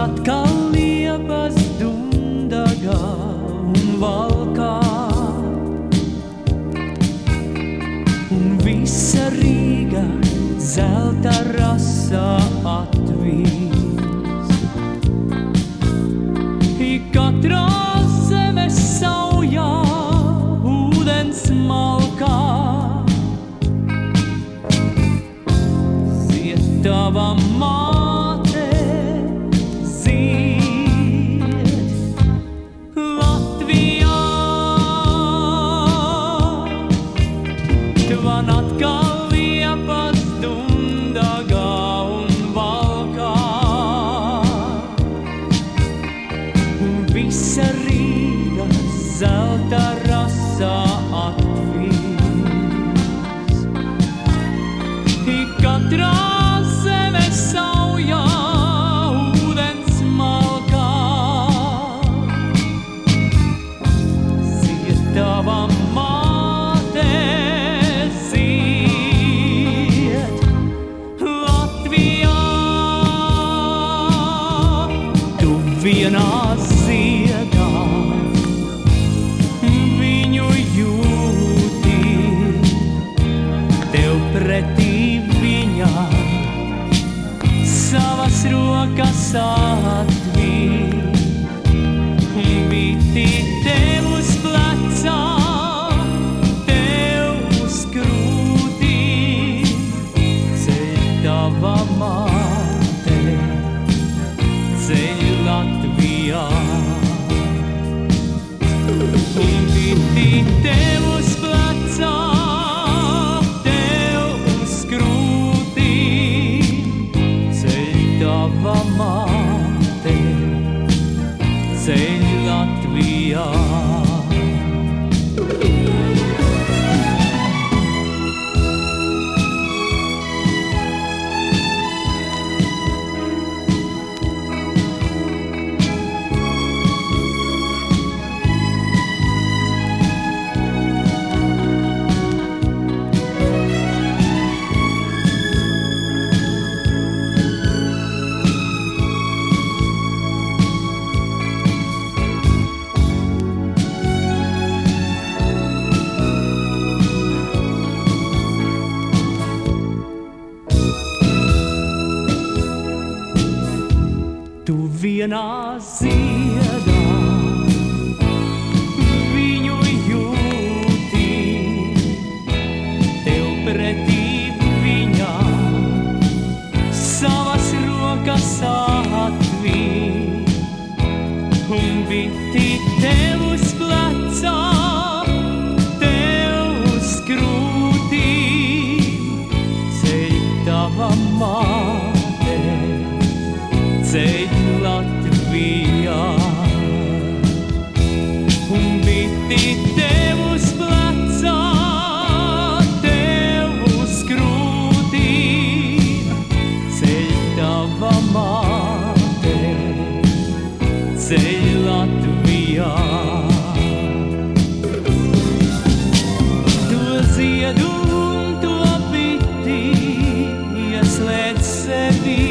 atkal liepas dundagā un valsts. Dundagā savas rokas atvīt. Biti tev uz plecā, tev uz krūtī, ceļ tava māte, ceļ Latvijā. Ceļ Latvijā. Tu vienā ziedā viņu jūti, tev pretī viņa savas rokas atvīt. Un biti tev uz plecā, Latvijā. Un biti tev uz plecā, tev uz krūtī, ceļ tava māte, ceļ Latvijā. To ziedu un to biti ieslēdz sevī.